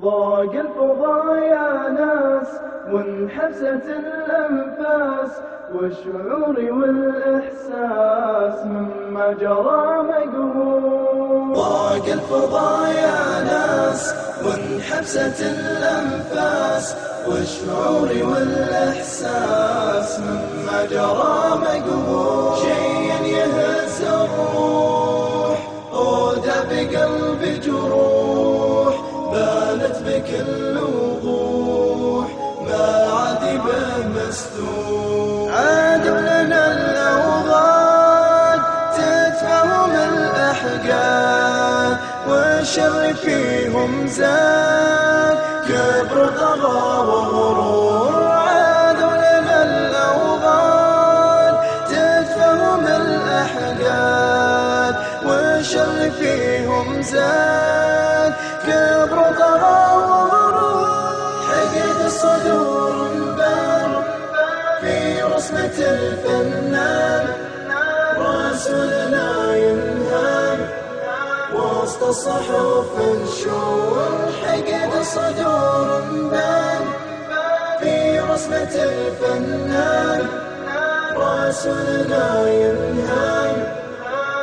ضاق الفضا يا ناس وانحبست الأنفاس والشعور والإحساس مما جرى مقهور ضاق الفضا يا ناس وانحبست الأنفاس والشعور والإحساس مما جرى مقهور شيء يهز الروح أودى بقلب جروح عاد لنا الأحقاد والشر فيهم زاد. كبر طغى وغرور عاد لنا الأوضاع تتفهم الأحقاد والشر فيهم زاد. كبر طغى وغرور وسط الصحف نشور حقد صدور بان. في رسمة الفنان رسولنا ينهان.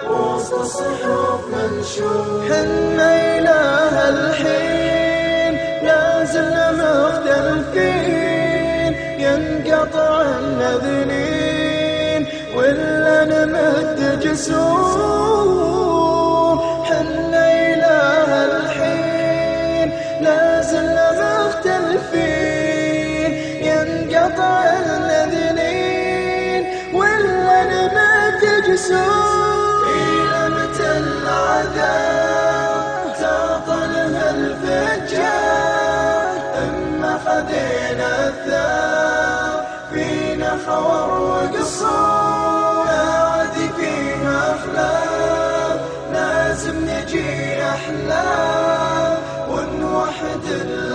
وسط الصحف منشور حنا إله الحين؟ لازلنا مختلفين. ينقطع النذلين ولا نمد جسور. ينقطع النذلين ولا نمد جسور إلى متى العذاب؟ تعطلها الفجار أما خذينا الثار فينا خور وقصور. عادي فينا أخلاق لازم نجي أحلام. ونوحد الأطياب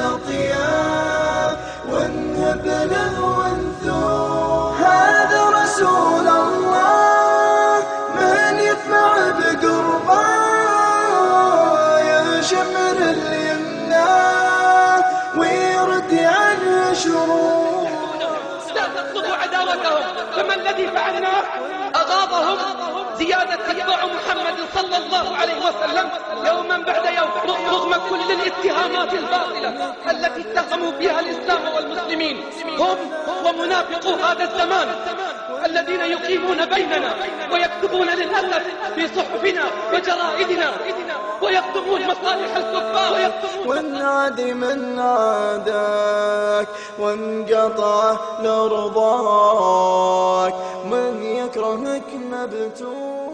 شمر اليمنى ويرد عن شرور لا عداوتهم فما الذي فعلناه أغاظهم زيادة أتباع محمد صلى الله عليه وسلم يوما بعد يوم رغم كل الاتهامات الباطلة التي اتهموا بها الإسلام والمسلمين. هم ومنافقو هذا الزمان. الذين يقيمون بيننا ويكتبون للأسف في صحفنا وجرائدنا ويكتبون مصالح الكفار ويكتبون وانعد من عاداك وانقطع لرضاك من يكرهك مبتور